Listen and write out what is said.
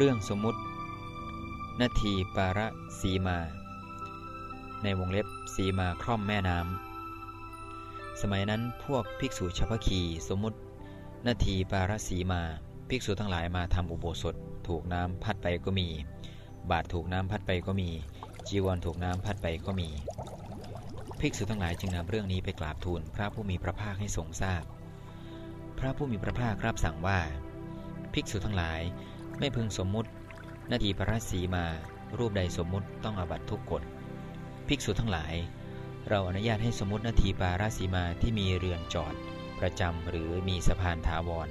เรื่องสมมุตินาทีปาระสีมา ในวงเล็บสีมาคร่อมแม่น้ำ สมัยนั้นพวกภิกษุชาวพคีสมมุตินาทีปาระสีมา ภิกษุทั้งหลายมาทำอุโบสถ ถูกน้ำพัดไปก็มี บาทถูกน้ำพัดไปก็มี จีวรถูกน้ำพัดไปก็มี ภิกษุทั้งหลายจึงนำเรื่องนี้ไปกราบทูลพระผู้มีพระภาคให้ทรงทราบพพระผู้มีพระภาครับสั่งว่า ภิกษุทั้งหลาย ไม่พึงสมมุติ นาทีพระสีมารูปใดสมมุติต้องอาบัตทุกกฎภิกษุทั้งหลาย เราอนุญาตให้สมมตินาทีปาราสีมาที่มีเรือนจอด ประจำหรือมีสะพานถาวร